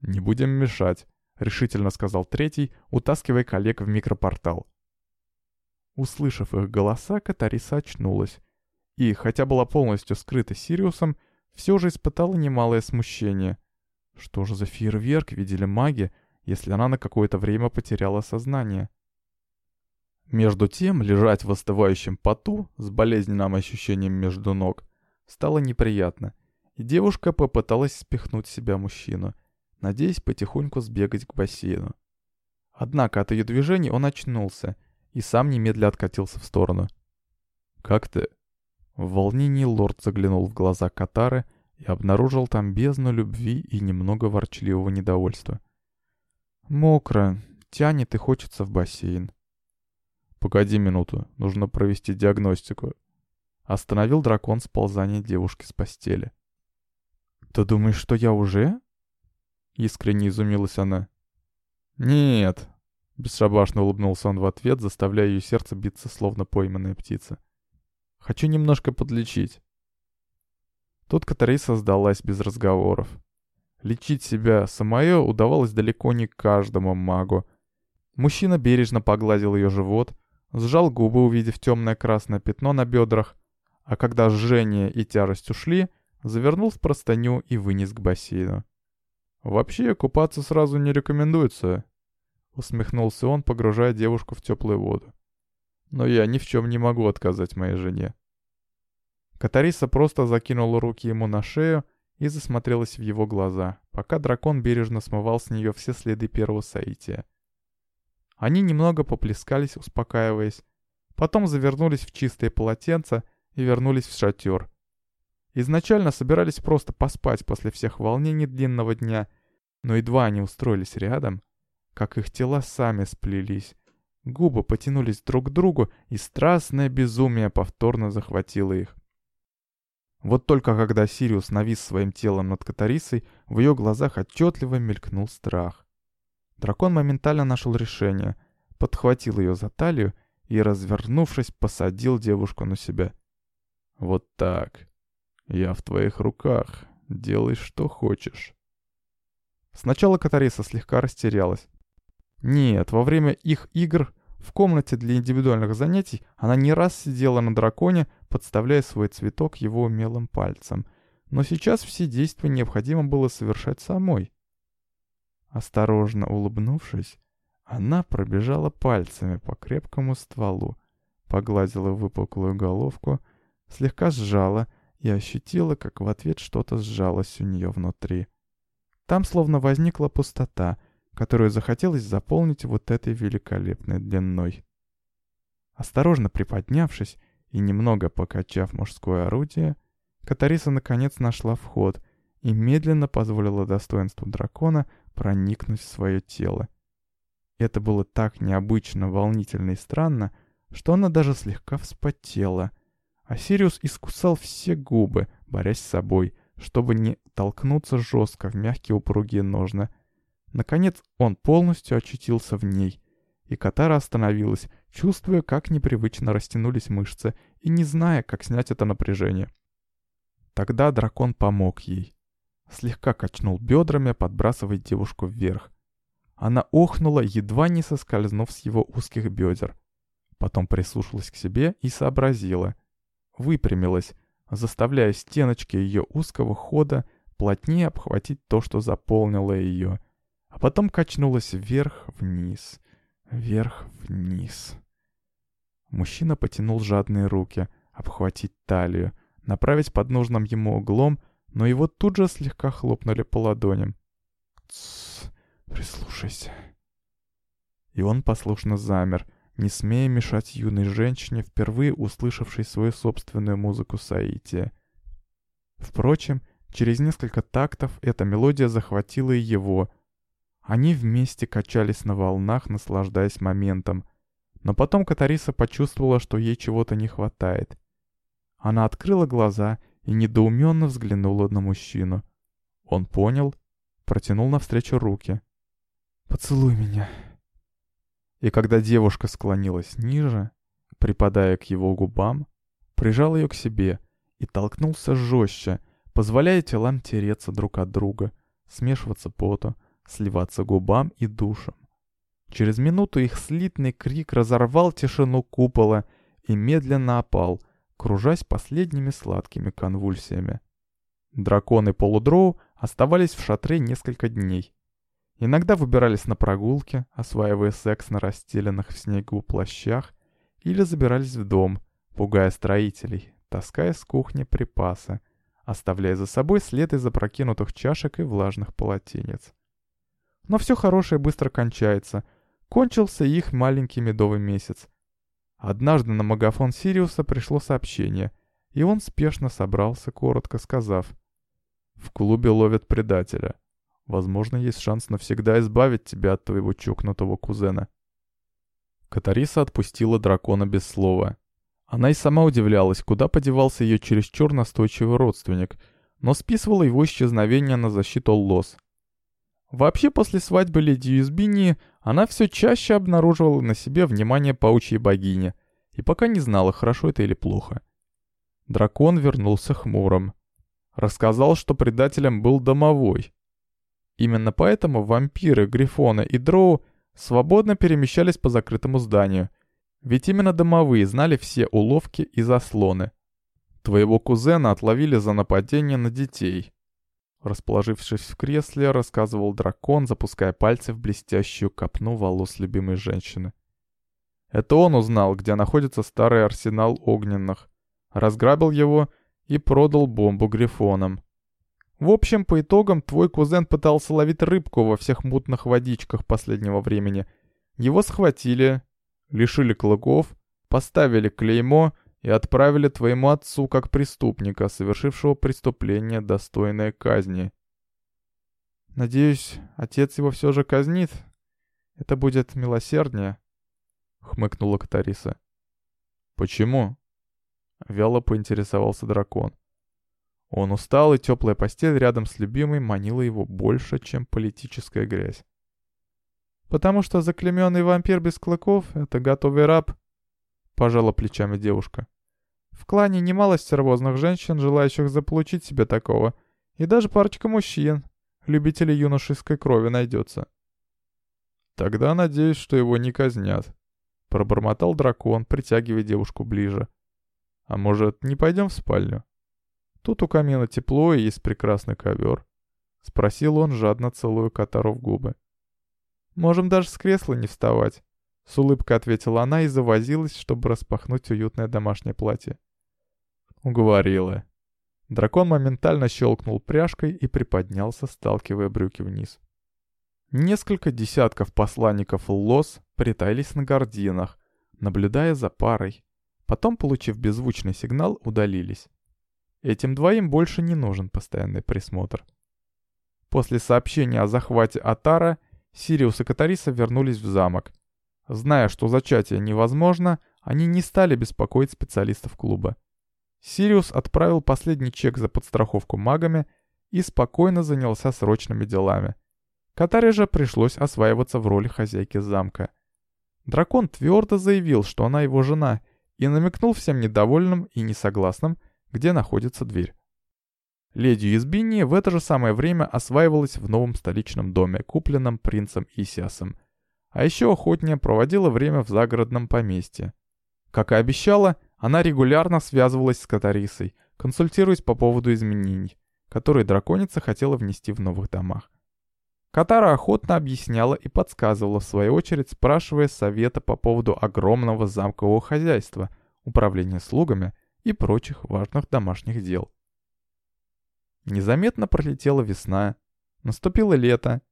«Не будем мешать», — решительно сказал третий, утаскивая коллег в микропортал. Услышав их голоса, Катариса очнулась. И, хотя была полностью скрыта Сириусом, все же испытала немалое смущение. Что же за фейерверк видели маги, если она на какое-то время потеряла сознание? Между тем, лежать в остывающем поту с болезненным ощущением между ног стало неприятно, и девушка попыталась спихнуть себя мужчину, надеясь потихоньку сбегать к бассейну. Однако от ее движений он очнулся и сам немедля откатился в сторону. «Как ты?» В волнении лорд заглянул в глаза Катары и обнаружил там бездну любви и немного ворчливого недовольства. «Мокро, тянет и хочется в бассейн». «Погоди минуту, нужно провести диагностику». Остановил дракон сползание девушки с постели. «Ты думаешь, что я уже?» Искренне изумилась она. «Нет», — бесшабашно улыбнулся он в ответ, заставляя ее сердце биться, словно пойманная птица. Хочу немножко подлечить». Тут Катариса сдалась без разговоров. Лечить себя самое удавалось далеко не каждому магу. Мужчина бережно погладил ее живот, сжал губы, увидев темное красное пятно на бедрах, а когда жжение и тяжесть ушли, завернул в простыню и вынес к бассейну. «Вообще, купаться сразу не рекомендуется», — усмехнулся он, погружая девушку в теплую воду но я ни в чем не могу отказать моей жене. Катариса просто закинула руки ему на шею и засмотрелась в его глаза, пока дракон бережно смывал с нее все следы первого соития. Они немного поплескались, успокаиваясь, потом завернулись в чистое полотенце и вернулись в шатер. Изначально собирались просто поспать после всех волнений длинного дня, но едва они устроились рядом, как их тела сами сплелись. Губы потянулись друг к другу, и страстное безумие повторно захватило их. Вот только когда Сириус навис своим телом над Катарисой, в ее глазах отчетливо мелькнул страх. Дракон моментально нашел решение, подхватил ее за талию и, развернувшись, посадил девушку на себя. «Вот так. Я в твоих руках. Делай, что хочешь». Сначала Катариса слегка растерялась. Нет, во время их игр в комнате для индивидуальных занятий она не раз сидела на драконе, подставляя свой цветок его умелым пальцем. Но сейчас все действия необходимо было совершать самой. Осторожно улыбнувшись, она пробежала пальцами по крепкому стволу, погладила выпуклую головку, слегка сжала и ощутила, как в ответ что-то сжалось у нее внутри. Там словно возникла пустота, которую захотелось заполнить вот этой великолепной длиной. Осторожно приподнявшись и немного покачав мужское орудие, Катариса наконец нашла вход и медленно позволила достоинству дракона проникнуть в свое тело. Это было так необычно, волнительно и странно, что она даже слегка вспотела. А Сириус искусал все губы, борясь с собой, чтобы не толкнуться жестко в мягкие упругие ножны. Наконец он полностью очутился в ней, и Катара остановилась, чувствуя, как непривычно растянулись мышцы, и не зная, как снять это напряжение. Тогда дракон помог ей. Слегка качнул бедрами, подбрасывая девушку вверх. Она охнула, едва не соскользнув с его узких бедер. Потом прислушалась к себе и сообразила. Выпрямилась, заставляя стеночки ее узкого хода плотнее обхватить то, что заполнило ее. А потом качнулась вверх-вниз, вверх-вниз. Мужчина потянул жадные руки, обхватить талию, направить под нужным ему углом, но его тут же слегка хлопнули по ладоням. «Тссс, прислушайся». И он послушно замер, не смея мешать юной женщине, впервые услышавшей свою собственную музыку Саития. Впрочем, через несколько тактов эта мелодия захватила и его. Они вместе качались на волнах, наслаждаясь моментом. Но потом Катариса почувствовала, что ей чего-то не хватает. Она открыла глаза и недоуменно взглянула на мужчину. Он понял, протянул навстречу руки. «Поцелуй меня», и когда девушка склонилась ниже, припадая к его губам, прижал ее к себе и толкнулся жестче, позволяя телам тереться друг от друга, смешиваться поту, сливаться губам и душам. Через минуту их слитный крик разорвал тишину купола и медленно опал, кружась последними сладкими конвульсиями. Драконы полудроу оставались в шатре несколько дней. Иногда выбирались на прогулки, осваивая секс на расстеленных в снегу плащах, или забирались в дом, пугая строителей, таская с кухни припасы, оставляя за собой след из опрокинутых чашек и влажных полотенец. Но все хорошее быстро кончается. Кончился их маленький медовый месяц. Однажды на магафон Сириуса пришло сообщение, и он спешно собрался, коротко сказав. «В клубе ловят предателя. Возможно, есть шанс навсегда избавить тебя от твоего чокнутого кузена. Катариса отпустила дракона без слова. Она и сама удивлялась, куда подевался ее чересчур настойчивый родственник, но списывала его исчезновение на защиту Лос. Вообще, после свадьбы леди Юзбини она все чаще обнаруживала на себе внимание паучьей богини, и пока не знала, хорошо это или плохо. Дракон вернулся хмурым. Рассказал, что предателем был домовой, Именно поэтому вампиры, грифоны и дроу свободно перемещались по закрытому зданию. Ведь именно домовые знали все уловки и заслоны. Твоего кузена отловили за нападение на детей. Расположившись в кресле, рассказывал дракон, запуская пальцы в блестящую копну волос любимой женщины. Это он узнал, где находится старый арсенал огненных, разграбил его и продал бомбу грифонам. В общем, по итогам, твой кузен пытался ловить рыбку во всех мутных водичках последнего времени. Его схватили, лишили клыков, поставили клеймо и отправили твоему отцу как преступника, совершившего преступление, достойное казни. Надеюсь, отец его все же казнит. Это будет милосерднее, — хмыкнула Катариса. Почему? Вяло поинтересовался дракон. Он устал, и теплая постель рядом с любимой манила его больше, чем политическая грязь. «Потому что заклеменный вампир без клыков — это готовый раб», — пожала плечами девушка. «В клане немало стервозных женщин, желающих заполучить себе такого, и даже парочка мужчин, любителей юношеской крови найдется». «Тогда надеюсь, что его не казнят», — пробормотал дракон, притягивая девушку ближе. «А может, не пойдем в спальню?» Тут у камина тепло и есть прекрасный ковер. Спросил он, жадно целуя Катару в губы. «Можем даже с кресла не вставать», — с улыбкой ответила она и завозилась, чтобы распахнуть уютное домашнее платье. Уговорила. Дракон моментально щелкнул пряжкой и приподнялся, сталкивая брюки вниз. Несколько десятков посланников Лос притаились на гординах, наблюдая за парой. Потом, получив беззвучный сигнал, удалились. Этим двоим больше не нужен постоянный присмотр. После сообщения о захвате Атара, Сириус и Катариса вернулись в замок. Зная, что зачатие невозможно, они не стали беспокоить специалистов клуба. Сириус отправил последний чек за подстраховку магами и спокойно занялся срочными делами. Катаре же пришлось осваиваться в роли хозяйки замка. Дракон твердо заявил, что она его жена, и намекнул всем недовольным и несогласным, где находится дверь. Леди Избини в это же самое время осваивалась в новом столичном доме, купленном принцем Исиасом. А еще охотнее проводила время в загородном поместье. Как и обещала, она регулярно связывалась с Катарисой, консультируясь по поводу изменений, которые драконица хотела внести в новых домах. Катара охотно объясняла и подсказывала, в свою очередь спрашивая совета по поводу огромного замкового хозяйства, управления слугами и прочих важных домашних дел. Незаметно пролетела весна, наступило лето.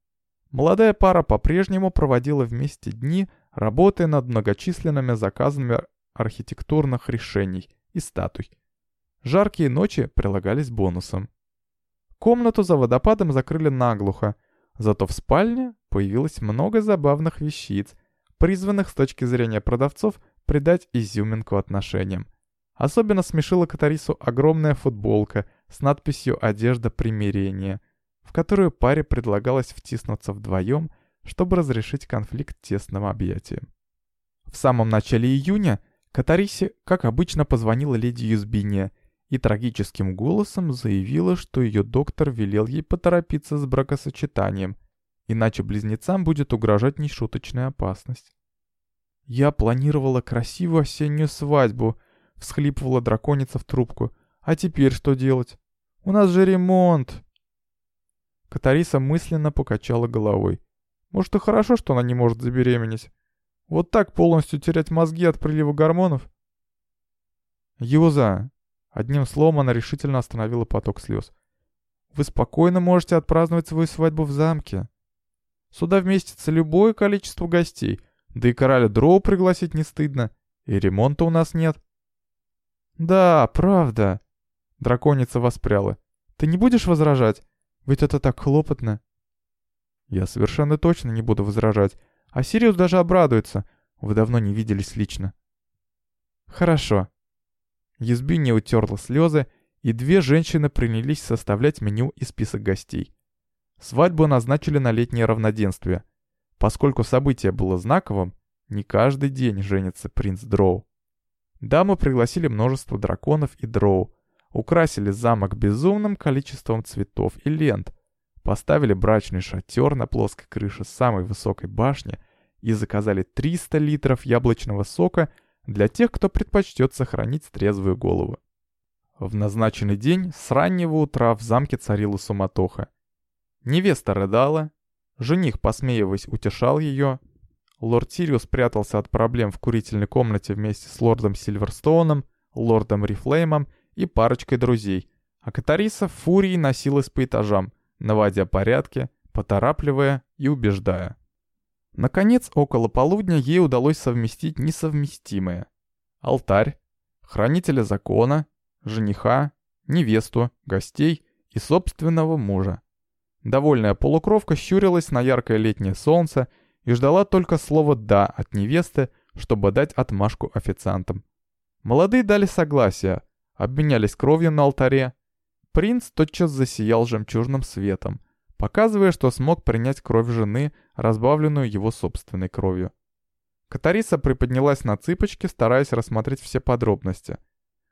Молодая пара по-прежнему проводила вместе дни, работая над многочисленными заказами архитектурных решений и статуй. Жаркие ночи прилагались бонусом. Комнату за водопадом закрыли наглухо, зато в спальне появилось много забавных вещиц, призванных с точки зрения продавцов придать изюминку отношениям. Особенно смешила Катарису огромная футболка с надписью «Одежда примирения», в которую паре предлагалось втиснуться вдвоем, чтобы разрешить конфликт тесным объятием. В самом начале июня Катарисе, как обычно, позвонила леди Юзбиния и трагическим голосом заявила, что ее доктор велел ей поторопиться с бракосочетанием, иначе близнецам будет угрожать нешуточная опасность. «Я планировала красивую осеннюю свадьбу», — всхлипывала драконица в трубку. «А теперь что делать? У нас же ремонт!» Катариса мысленно покачала головой. «Может, и хорошо, что она не может забеременеть. Вот так полностью терять мозги от прилива гормонов?» «Юза!» Одним словом она решительно остановила поток слез. «Вы спокойно можете отпраздновать свою свадьбу в замке. Сюда вместится любое количество гостей, да и короля Дроу пригласить не стыдно, и ремонта у нас нет». «Да, правда». Драконица воспряла. «Ты не будешь возражать? Ведь это так хлопотно». «Я совершенно точно не буду возражать. А Сириус даже обрадуется. Вы давно не виделись лично». «Хорошо». Язби утерла слезы, и две женщины принялись составлять меню и список гостей. Свадьбу назначили на летнее равноденствие. Поскольку событие было знаковым, не каждый день женится принц Дроу. Дамы пригласили множество драконов и дроу, украсили замок безумным количеством цветов и лент, поставили брачный шатер на плоской крыше самой высокой башни и заказали 300 литров яблочного сока для тех, кто предпочтет сохранить трезвую голову. В назначенный день с раннего утра в замке царила суматоха. Невеста рыдала, жених, посмеиваясь, утешал ее, Лорд Сириус прятался от проблем в курительной комнате вместе с лордом Сильверстоуном, лордом Рифлеймом и парочкой друзей, а Катариса в фурии носилась по этажам, наводя порядки, поторапливая и убеждая. Наконец, около полудня ей удалось совместить несовместимое. Алтарь, хранителя закона, жениха, невесту, гостей и собственного мужа. Довольная полукровка щурилась на яркое летнее солнце и ждала только слова «да» от невесты, чтобы дать отмашку официантам. Молодые дали согласие, обменялись кровью на алтаре. Принц тотчас засиял жемчужным светом, показывая, что смог принять кровь жены, разбавленную его собственной кровью. Катариса приподнялась на цыпочки, стараясь рассмотреть все подробности.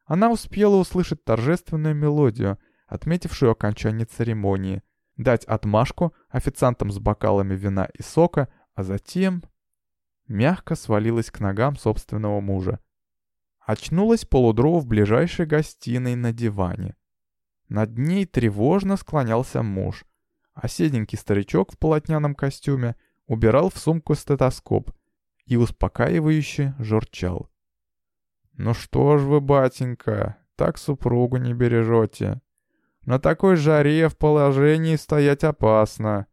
Она успела услышать торжественную мелодию, отметившую окончание церемонии, дать отмашку официантам с бокалами вина и сока, а затем мягко свалилась к ногам собственного мужа. Очнулась полудроу в ближайшей гостиной на диване. Над ней тревожно склонялся муж, а седенький старичок в полотняном костюме убирал в сумку стетоскоп и успокаивающе журчал. «Ну что ж вы, батенька, так супругу не бережете. На такой жаре в положении стоять опасно.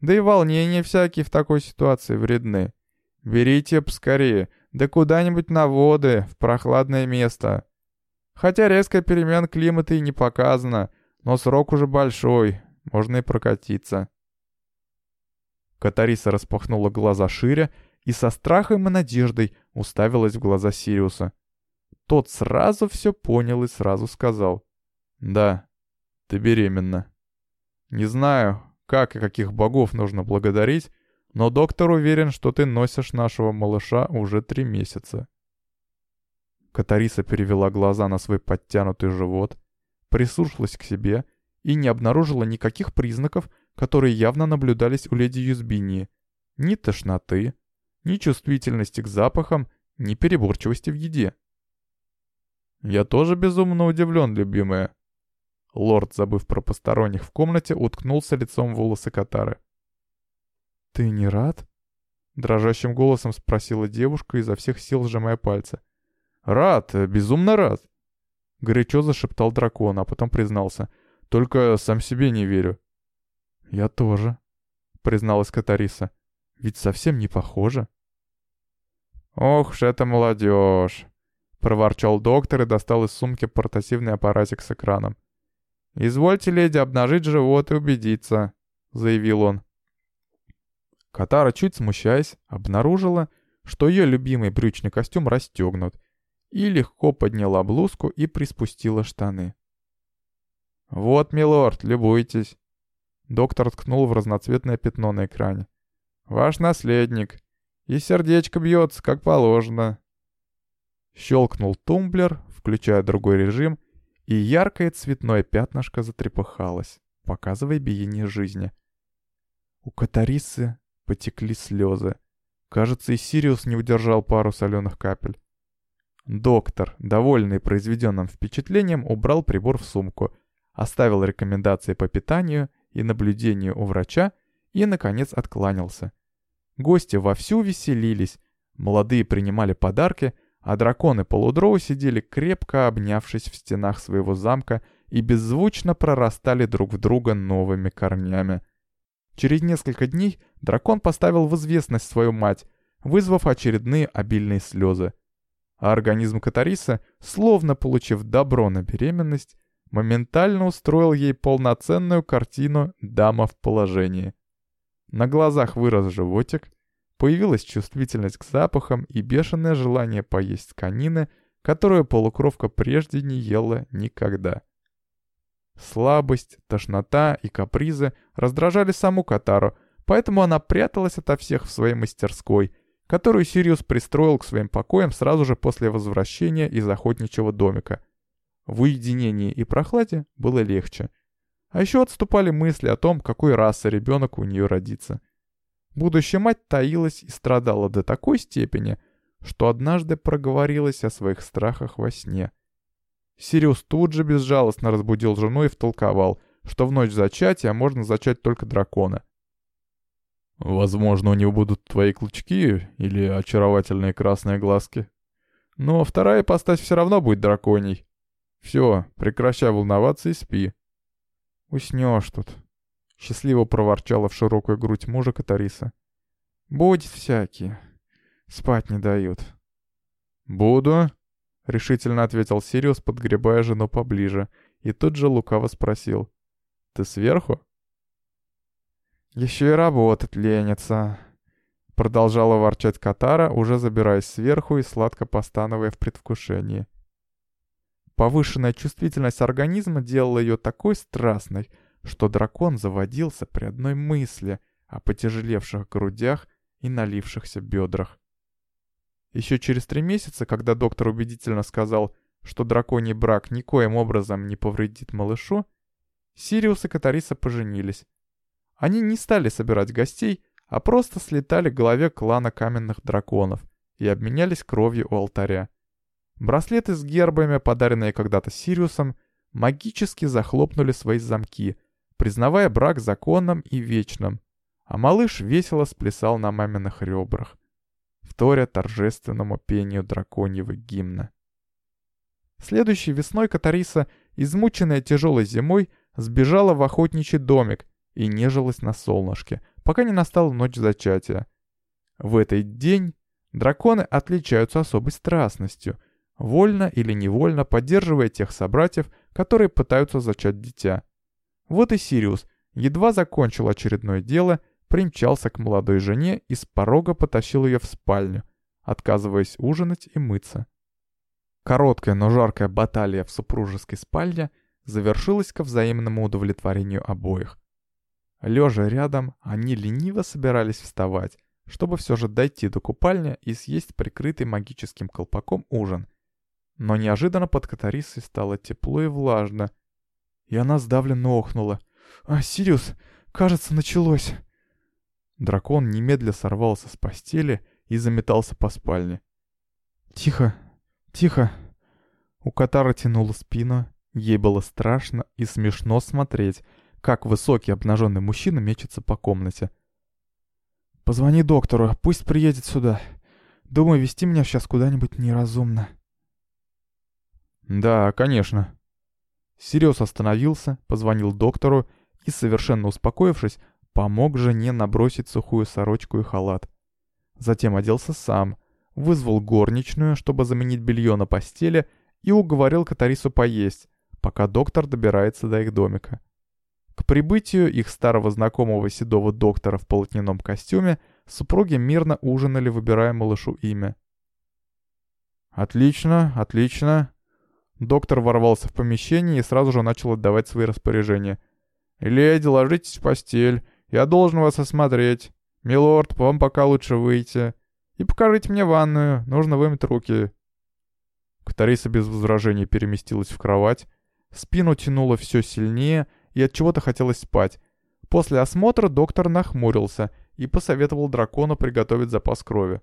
Да и волнения всякие в такой ситуации вредны. Берите поскорее, да куда-нибудь на воды, в прохладное место. Хотя резкая перемен климата и не показана, но срок уже большой, можно и прокатиться. Катариса распахнула глаза шире и со страхом и надеждой уставилась в глаза Сириуса. Тот сразу все понял и сразу сказал. «Да, ты беременна. Не знаю, как и каких богов нужно благодарить, но доктор уверен, что ты носишь нашего малыша уже три месяца. Катариса перевела глаза на свой подтянутый живот, прислушалась к себе и не обнаружила никаких признаков, которые явно наблюдались у леди Юзбинии. Ни тошноты, ни чувствительности к запахам, ни переборчивости в еде. «Я тоже безумно удивлен, любимая». Лорд, забыв про посторонних в комнате, уткнулся лицом в волосы Катары. «Ты не рад?» Дрожащим голосом спросила девушка, изо всех сил сжимая пальцы. «Рад, безумно рад!» Горячо зашептал дракон, а потом признался. «Только сам себе не верю». «Я тоже», — призналась Катариса. «Ведь совсем не похоже». «Ох уж это молодежь!» — проворчал доктор и достал из сумки портативный аппаратик с экраном. «Извольте, леди, обнажить живот и убедиться», — заявил он. Катара, чуть смущаясь, обнаружила, что ее любимый брючный костюм расстегнут, и легко подняла блузку и приспустила штаны. «Вот, милорд, любуйтесь!» Доктор ткнул в разноцветное пятно на экране. «Ваш наследник. И сердечко бьется, как положено». Щелкнул тумблер, включая другой режим, и яркое цветное пятнышко затрепыхалось, показывая биение жизни. У Катарисы потекли слезы. Кажется, и Сириус не удержал пару соленых капель. Доктор, довольный произведенным впечатлением, убрал прибор в сумку, оставил рекомендации по питанию и наблюдению у врача и, наконец, откланялся. Гости вовсю веселились, молодые принимали подарки, а драконы полудроу сидели крепко обнявшись в стенах своего замка и беззвучно прорастали друг в друга новыми корнями. Через несколько дней дракон поставил в известность свою мать, вызвав очередные обильные слезы. А организм Катариса, словно получив добро на беременность, моментально устроил ей полноценную картину «Дама в положении». На глазах вырос животик, появилась чувствительность к запахам и бешеное желание поесть конины, которую полукровка прежде не ела никогда. Слабость, тошнота и капризы раздражали саму Катару, поэтому она пряталась ото всех в своей мастерской, которую Сириус пристроил к своим покоям сразу же после возвращения из охотничьего домика. В уединении и прохладе было легче. А еще отступали мысли о том, какой расы ребенок у нее родится. Будущая мать таилась и страдала до такой степени, что однажды проговорилась о своих страхах во сне – Сириус тут же безжалостно разбудил жену и втолковал, что в ночь зачатия можно зачать только дракона. «Возможно, у него будут твои клычки или очаровательные красные глазки. Но вторая ипостась все равно будет драконей. Все, прекращай волноваться и спи». «Уснешь тут», — счастливо проворчала в широкую грудь мужа Катариса. «Будет всякие. Спать не дают». «Буду», — решительно ответил Сириус, подгребая жену поближе, и тут же лукаво спросил. «Ты сверху?» «Еще и работать ленится», — продолжала ворчать Катара, уже забираясь сверху и сладко постановая в предвкушении. Повышенная чувствительность организма делала ее такой страстной, что дракон заводился при одной мысли о потяжелевших грудях и налившихся бедрах. Еще через три месяца, когда доктор убедительно сказал, что драконий брак никоим образом не повредит малышу, Сириус и Катариса поженились. Они не стали собирать гостей, а просто слетали к главе клана каменных драконов и обменялись кровью у алтаря. Браслеты с гербами, подаренные когда-то Сириусом, магически захлопнули свои замки, признавая брак законным и вечным, а малыш весело сплясал на маминых ребрах вторя торжественному пению драконьего гимна. Следующей весной Катариса, измученная тяжелой зимой, сбежала в охотничий домик и нежилась на солнышке, пока не настала ночь зачатия. В этот день драконы отличаются особой страстностью, вольно или невольно поддерживая тех собратьев, которые пытаются зачать дитя. Вот и Сириус едва закончил очередное дело примчался к молодой жене и с порога потащил ее в спальню, отказываясь ужинать и мыться. Короткая, но жаркая баталия в супружеской спальне завершилась ко взаимному удовлетворению обоих. Лежа рядом, они лениво собирались вставать, чтобы все же дойти до купальни и съесть прикрытый магическим колпаком ужин. Но неожиданно под Катарисой стало тепло и влажно, и она сдавленно охнула. «А, Сириус, кажется, началось!» Дракон немедля сорвался с постели и заметался по спальне. «Тихо, тихо!» У Катара тянула спину, ей было страшно и смешно смотреть, как высокий обнаженный мужчина мечется по комнате. «Позвони доктору, пусть приедет сюда. Думаю, вести меня сейчас куда-нибудь неразумно». «Да, конечно». Сириус остановился, позвонил доктору и, совершенно успокоившись, Помог жене набросить сухую сорочку и халат. Затем оделся сам, вызвал горничную, чтобы заменить белье на постели, и уговорил Катарису поесть, пока доктор добирается до их домика. К прибытию их старого знакомого седого доктора в полотняном костюме супруги мирно ужинали, выбирая малышу имя. «Отлично, отлично». Доктор ворвался в помещение и сразу же начал отдавать свои распоряжения. «Леди, ложитесь в постель. Я должен вас осмотреть. Милорд, вам пока лучше выйти. И покажите мне ванную, нужно вымыть руки». Катариса без возражений переместилась в кровать. Спину тянуло все сильнее, и от чего-то хотелось спать. После осмотра доктор нахмурился и посоветовал дракону приготовить запас крови.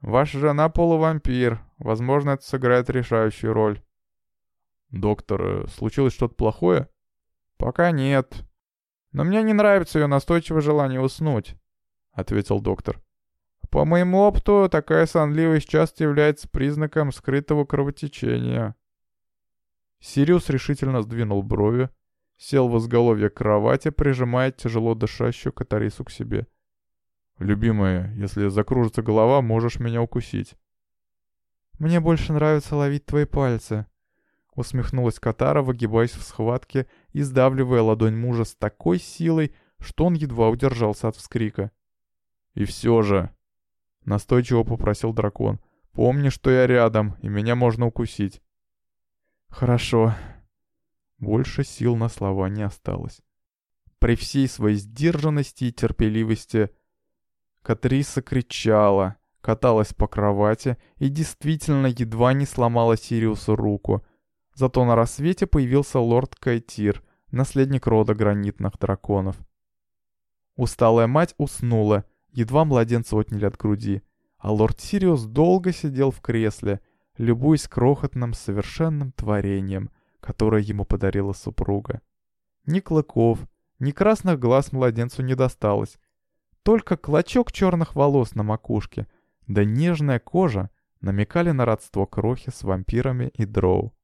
«Ваша жена полувампир. Возможно, это сыграет решающую роль». «Доктор, э, случилось что-то плохое?» «Пока нет. «Но мне не нравится ее настойчивое желание уснуть», — ответил доктор. «По моему опыту, такая сонливость часто является признаком скрытого кровотечения». Сириус решительно сдвинул брови, сел в изголовье кровати, прижимая тяжело дышащую Катарису к себе. «Любимая, если закружится голова, можешь меня укусить». «Мне больше нравится ловить твои пальцы», Усмехнулась Катара, выгибаясь в схватке и сдавливая ладонь мужа с такой силой, что он едва удержался от вскрика. «И все же...» — настойчиво попросил дракон. «Помни, что я рядом, и меня можно укусить». «Хорошо». Больше сил на слова не осталось. При всей своей сдержанности и терпеливости Катриса кричала, каталась по кровати и действительно едва не сломала Сириусу руку — Зато на рассвете появился лорд Кайтир, наследник рода гранитных драконов. Усталая мать уснула, едва младенца отняли от груди, а лорд Сириус долго сидел в кресле, любуясь крохотным совершенным творением, которое ему подарила супруга. Ни клыков, ни красных глаз младенцу не досталось, только клочок черных волос на макушке, да нежная кожа намекали на родство крохи с вампирами и дроу.